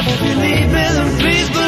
If you need me, then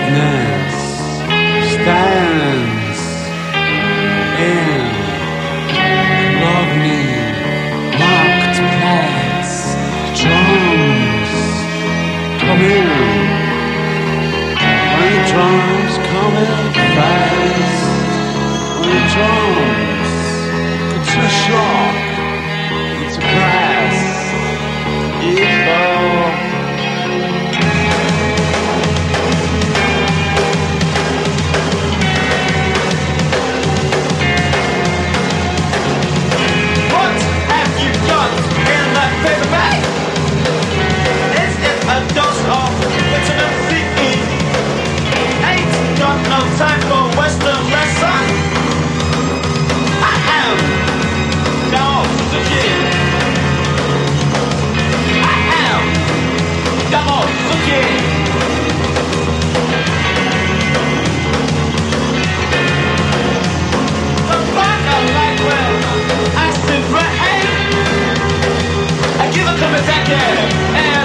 Darkness stands in marked. Drums come in, when drums come in fast, when drums get too sharp. protected.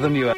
The new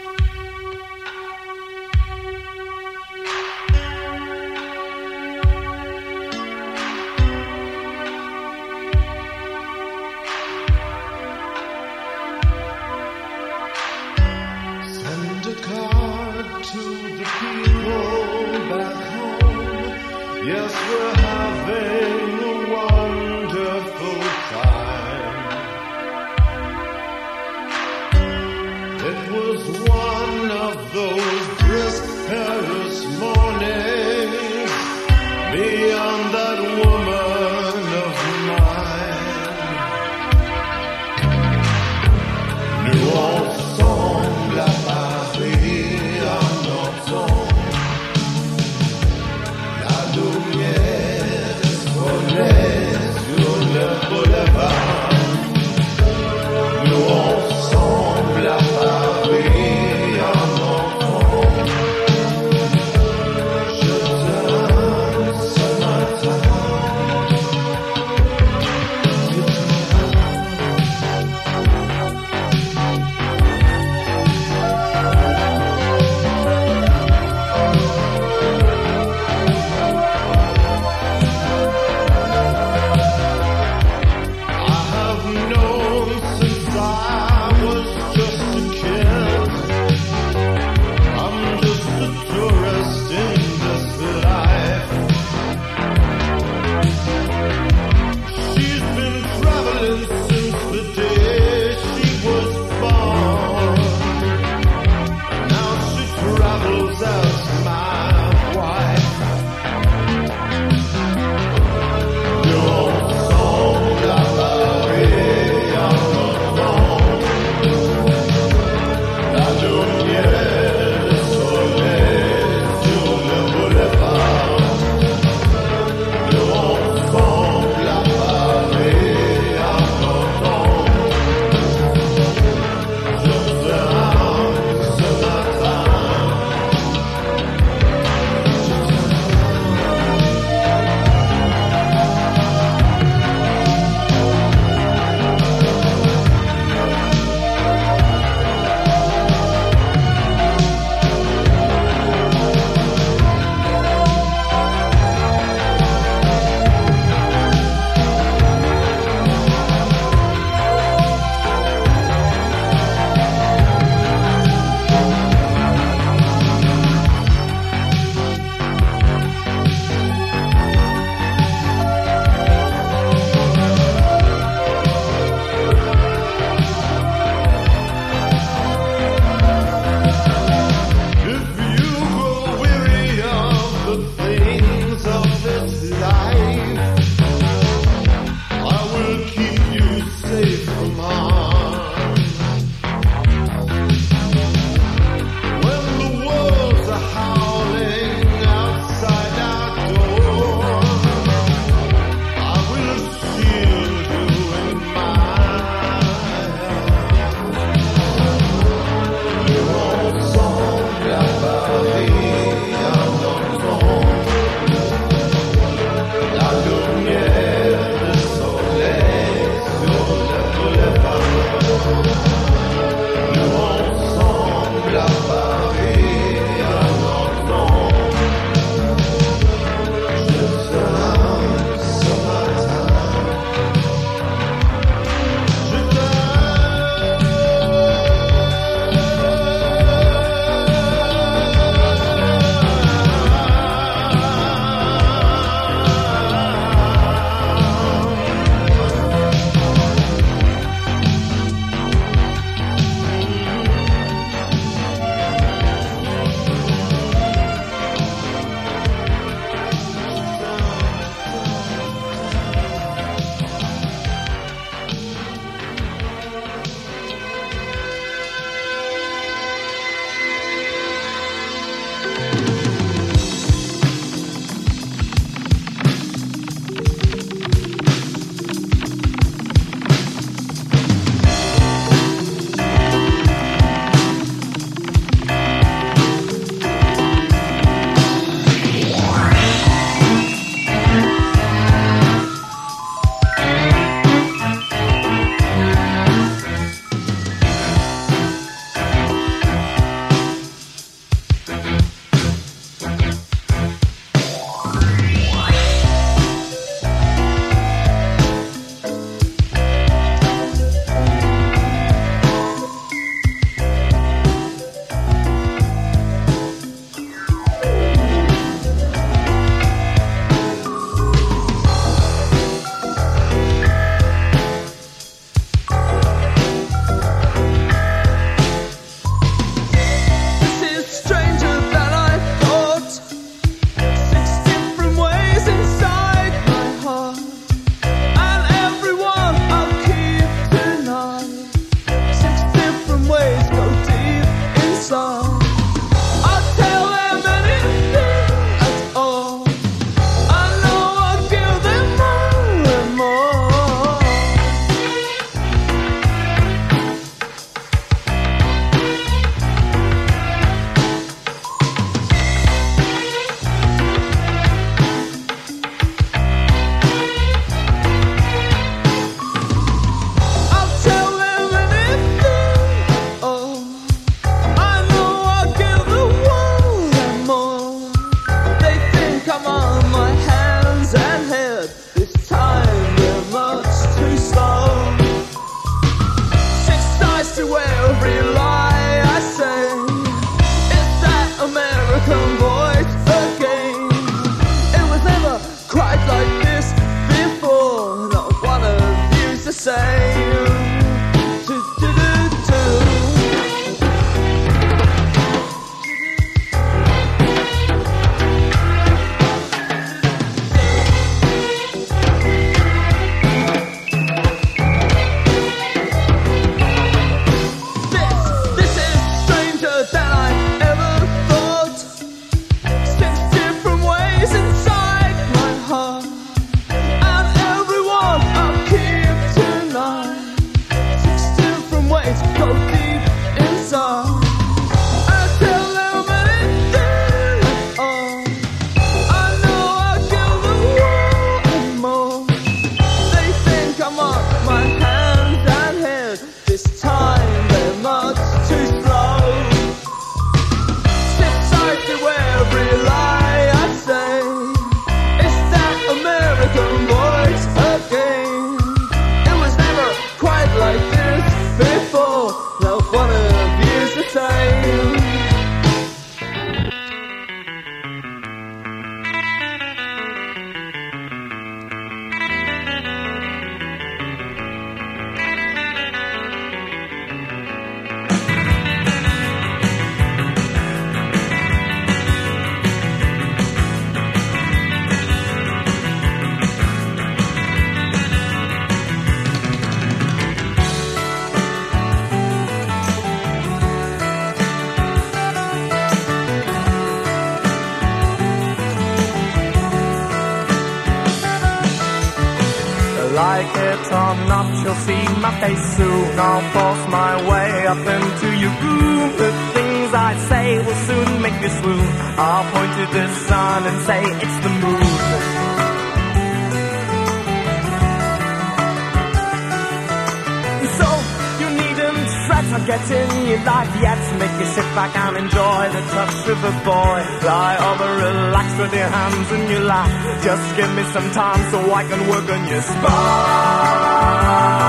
with your hands in your lap. Just give me some time so I can work on your spine.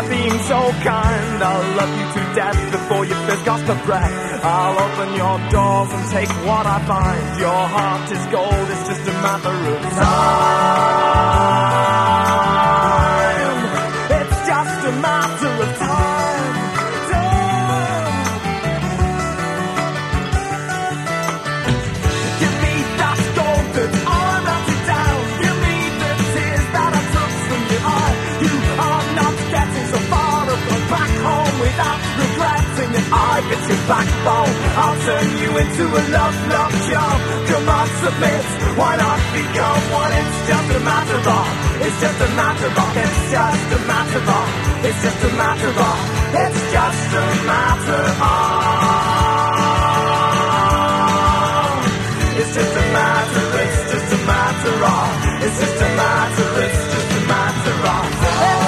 by being so kind. I'll love you to death before you first gasp the breath. I'll open your doors and take what I find. Your heart is gold, it's just a matter of time. backbone. I'll turn you into a love, love job Come on, submit, why not become one? It's just a matter of all. It's just a matter of all. It's just a matter of all. It's just a matter of all. It's just a matter of It's just a matter, it's just a matter of It's just a matter, it's just a matter of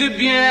يا